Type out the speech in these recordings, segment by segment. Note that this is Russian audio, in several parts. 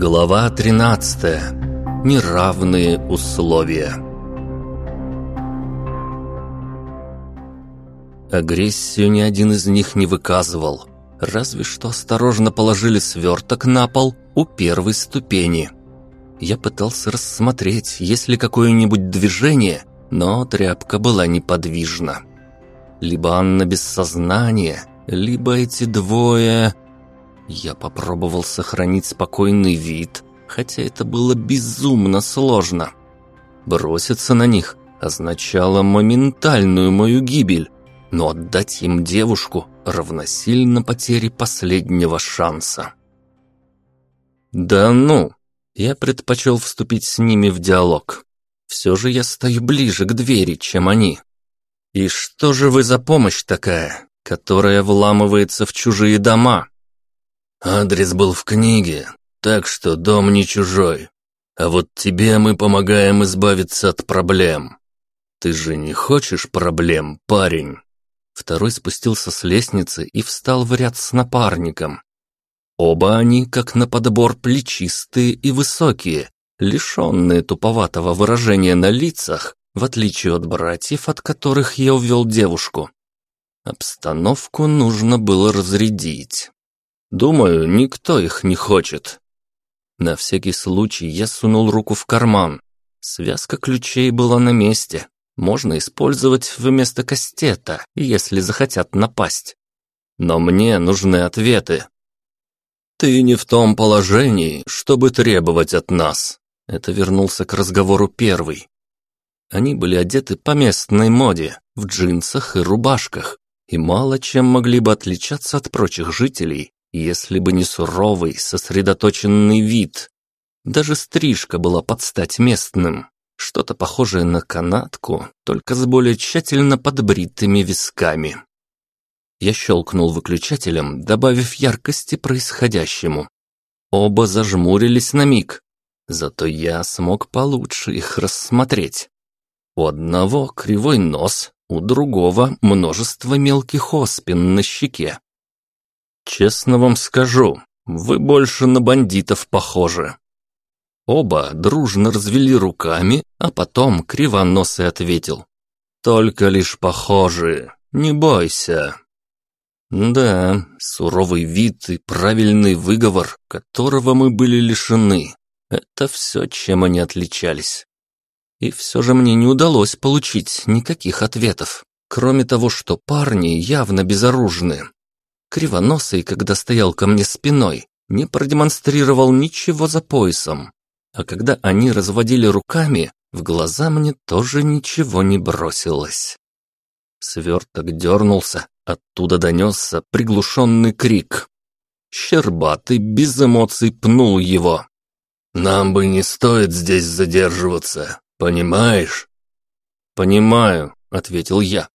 Глава 13. Неравные условия. Агрессию ни один из них не выказывал, разве что осторожно положили сверток на пол у первой ступени. Я пытался рассмотреть, есть ли какое-нибудь движение, но тряпка была неподвижна. Либо Анна без сознания, либо эти двое... Я попробовал сохранить спокойный вид, хотя это было безумно сложно. Броситься на них означало моментальную мою гибель, но отдать им девушку равносильно потере последнего шанса. Да ну, я предпочел вступить с ними в диалог. Все же я стою ближе к двери, чем они. И что же вы за помощь такая, которая вламывается в чужие дома? Адрес был в книге, так что дом не чужой. А вот тебе мы помогаем избавиться от проблем. Ты же не хочешь проблем, парень?» Второй спустился с лестницы и встал в ряд с напарником. Оба они, как на подбор, плечистые и высокие, лишенные туповатого выражения на лицах, в отличие от братьев, от которых я увел девушку. Обстановку нужно было разрядить. Думаю, никто их не хочет. На всякий случай я сунул руку в карман. Связка ключей была на месте. Можно использовать вместо кастета, если захотят напасть. Но мне нужны ответы. «Ты не в том положении, чтобы требовать от нас», это вернулся к разговору первый. Они были одеты по местной моде, в джинсах и рубашках, и мало чем могли бы отличаться от прочих жителей, если бы не суровый, сосредоточенный вид. Даже стрижка была под стать местным, что-то похожее на канатку, только с более тщательно подбритыми висками. Я щелкнул выключателем, добавив яркости происходящему. Оба зажмурились на миг, зато я смог получше их рассмотреть. У одного кривой нос, у другого множество мелких оспин на щеке. Честно вам скажу, вы больше на бандитов похожи. Оба дружно развели руками, а потом кривоносый ответил. Только лишь похожи, не бойся. Да, суровый вид и правильный выговор, которого мы были лишены, это все, чем они отличались. И все же мне не удалось получить никаких ответов, кроме того, что парни явно безоружны. Кривоносый, когда стоял ко мне спиной, не продемонстрировал ничего за поясом. А когда они разводили руками, в глаза мне тоже ничего не бросилось. Сверток дернулся, оттуда донесся приглушенный крик. Щербатый без эмоций пнул его. «Нам бы не стоит здесь задерживаться, понимаешь?» «Понимаю», — ответил я.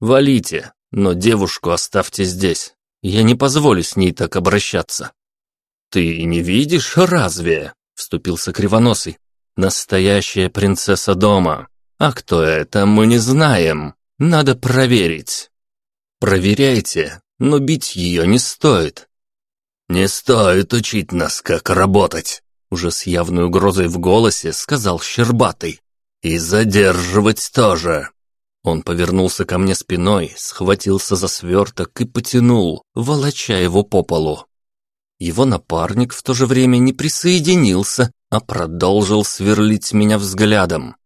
«Валите, но девушку оставьте здесь. Я не позволю с ней так обращаться». «Ты не видишь, разве?» — вступился Кривоносый. «Настоящая принцесса дома. А кто это, мы не знаем. Надо проверить». «Проверяйте, но бить ее не стоит». «Не стоит учить нас, как работать», — уже с явной угрозой в голосе сказал Щербатый. «И задерживать тоже. Он повернулся ко мне спиной, схватился за сверток и потянул, волоча его по полу. Его напарник в то же время не присоединился, а продолжил сверлить меня взглядом.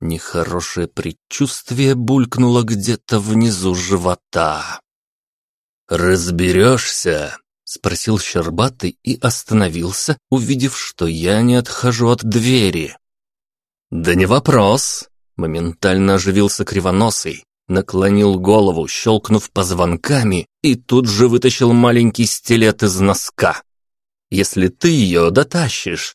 Нехорошее предчувствие булькнуло где-то внизу живота. «Разберешься?» — спросил Щербатый и остановился, увидев, что я не отхожу от двери. «Да не вопрос», Моментально оживился кривоносый, наклонил голову, щелкнув позвонками, и тут же вытащил маленький стилет из носка. «Если ты ее дотащишь».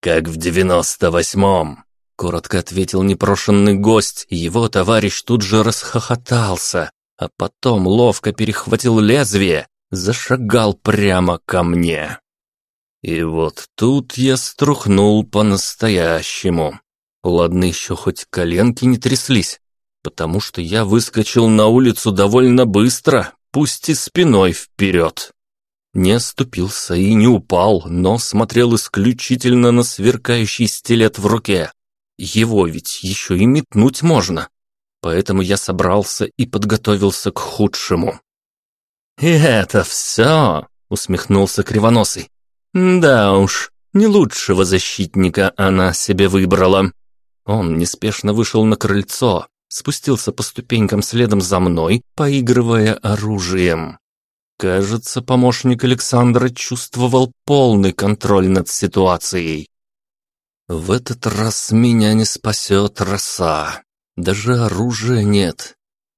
«Как в девяносто восьмом», — коротко ответил непрошенный гость, его товарищ тут же расхохотался, а потом ловко перехватил лезвие, зашагал прямо ко мне. И вот тут я струхнул по-настоящему. Ладно еще хоть коленки не тряслись, потому что я выскочил на улицу довольно быстро, пусть и спиной вперед. Не оступился и не упал, но смотрел исключительно на сверкающий стилет в руке. Его ведь еще и метнуть можно. Поэтому я собрался и подготовился к худшему. «И это все?» — усмехнулся Кривоносый. «Да уж, не лучшего защитника она себе выбрала». Он неспешно вышел на крыльцо, спустился по ступенькам следом за мной, поигрывая оружием. Кажется, помощник Александра чувствовал полный контроль над ситуацией. В этот раз меня не спасет роса. Даже оружия нет.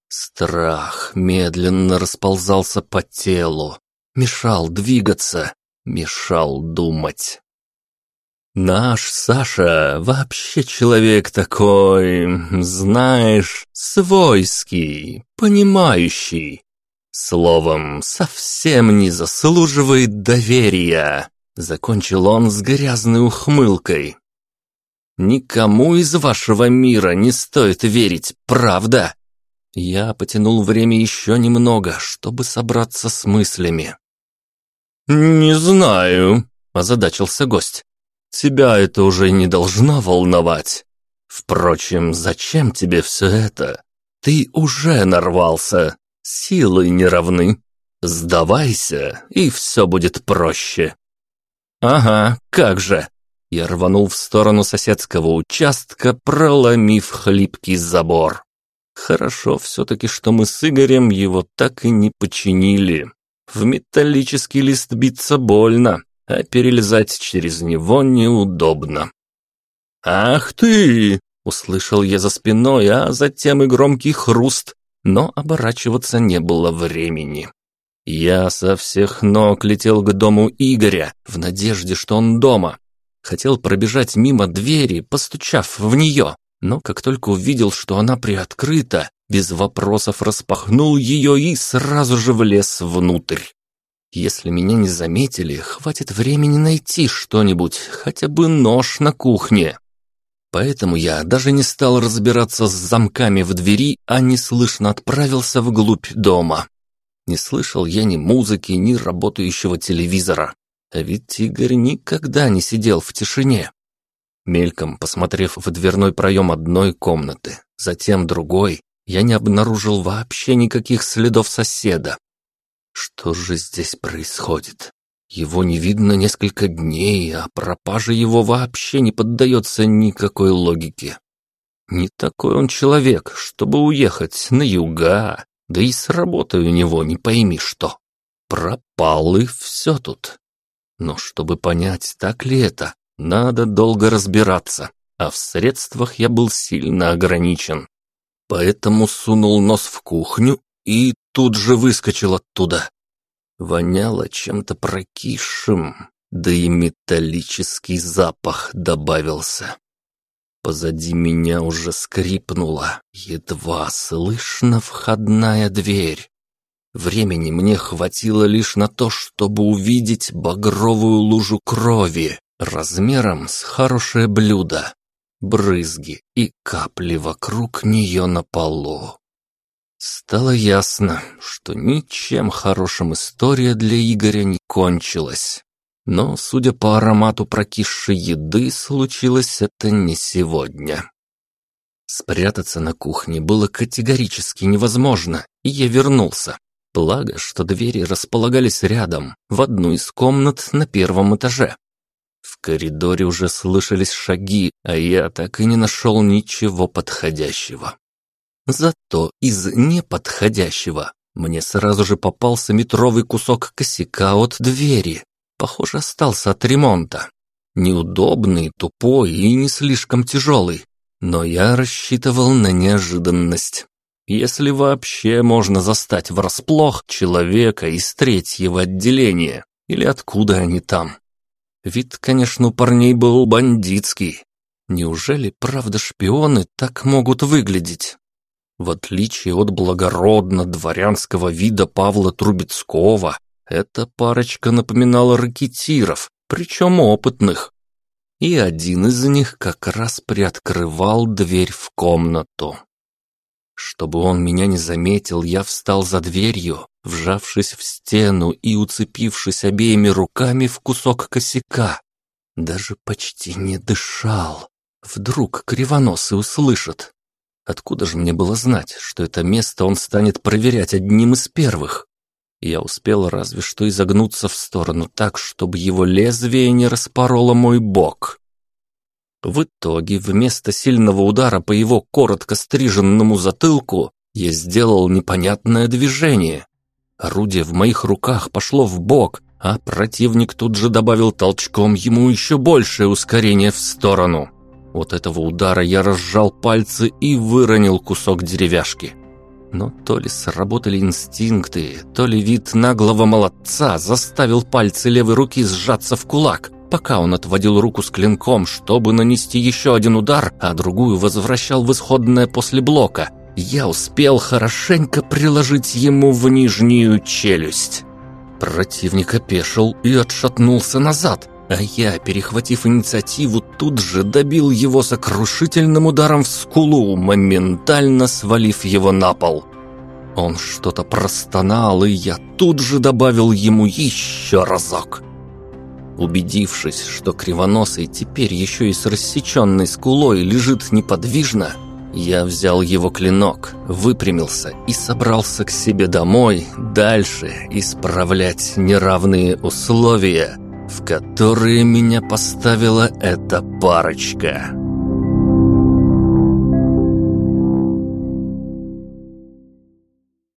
Страх медленно расползался по телу, мешал двигаться, мешал думать. Наш Саша вообще человек такой, знаешь, свойский, понимающий. Словом, совсем не заслуживает доверия, закончил он с грязной ухмылкой. Никому из вашего мира не стоит верить, правда? Я потянул время еще немного, чтобы собраться с мыслями. «Не знаю», – озадачился гость. «Тебя это уже не должно волновать. Впрочем, зачем тебе все это? Ты уже нарвался, Силы не равны. Сдавайся, и все будет проще. Ага, как же. Я рванул в сторону соседского участка, проломив хлипкий забор. Хорошо все-таки, что мы с Игорем его так и не починили. В металлический лист биться больно, а перелезать через него неудобно. «Ах ты!» — услышал я за спиной, а затем и громкий хруст, но оборачиваться не было времени. Я со всех ног летел к дому Игоря, в надежде, что он дома. Хотел пробежать мимо двери, постучав в нее, но как только увидел, что она приоткрыта, без вопросов распахнул ее и сразу же влез внутрь. Если меня не заметили, хватит времени найти что-нибудь, хотя бы нож на кухне. Поэтому я даже не стал разбираться с замками в двери, а неслышно отправился вглубь дома. Не слышал я ни музыки, ни работающего телевизора. А ведь Игорь никогда не сидел в тишине. Мельком посмотрев в дверной проем одной комнаты, затем другой, я не обнаружил вообще никаких следов соседа. Что же здесь происходит? Его не видно несколько дней, а пропажа его вообще не поддается никакой логике. Не такой он человек, чтобы уехать на юга, да и с работой у него не пойми что. Пропал и все тут. Но чтобы понять, так ли это, надо долго разбираться, а в средствах я был сильно ограничен. Поэтому сунул нос в кухню и тут же выскочил оттуда. Воняло чем-то прокисшим, да и металлический запах добавился. Позади меня уже скрипнула, едва слышно входная дверь. Времени мне хватило лишь на то, чтобы увидеть багровую лужу крови размером с хорошее блюдо, брызги и капли вокруг нее на полу. Стало ясно, что ничем хорошим история для Игоря не кончилась. Но, судя по аромату прокисшей еды, случилось это не сегодня. Спрятаться на кухне было категорически невозможно, и я вернулся. Благо, что двери располагались рядом, в одну из комнат на первом этаже. В коридоре уже слышались шаги, а я так и не нашел ничего подходящего. Зато из неподходящего мне сразу же попался метровый кусок косяка от двери. Похоже, остался от ремонта. Неудобный, тупой и не слишком тяжелый. Но я рассчитывал на неожиданность. Если вообще можно застать врасплох человека из третьего отделения, или откуда они там. Вид, конечно, у парней был бандитский. Неужели, правда, шпионы так могут выглядеть? В отличие от благородно-дворянского вида Павла Трубецкого, эта парочка напоминала ракетиров, причем опытных. И один из них как раз приоткрывал дверь в комнату. Чтобы он меня не заметил, я встал за дверью, вжавшись в стену и уцепившись обеими руками в кусок косяка. Даже почти не дышал. Вдруг кривоносый услышит. Откуда же мне было знать, что это место он станет проверять одним из первых? Я успел разве что изогнуться в сторону так, чтобы его лезвие не распороло мой бок. В итоге, вместо сильного удара по его коротко стриженному затылку, я сделал непонятное движение. Орудие в моих руках пошло в бок, а противник тут же добавил толчком ему еще большее ускорение в сторону. От этого удара я разжал пальцы и выронил кусок деревяшки. Но то ли сработали инстинкты, то ли вид наглого молодца заставил пальцы левой руки сжаться в кулак, пока он отводил руку с клинком, чтобы нанести еще один удар, а другую возвращал в исходное после блока. Я успел хорошенько приложить ему в нижнюю челюсть. Противник опешил и отшатнулся назад, а я, перехватив инициативу, тут же добил его сокрушительным ударом в скулу, моментально свалив его на пол. Он что-то простонал, и я тут же добавил ему еще разок. Убедившись, что кривоносый теперь еще и с рассеченной скулой лежит неподвижно, я взял его клинок, выпрямился и собрался к себе домой дальше исправлять неравные условия, в которые меня поставила эта парочка.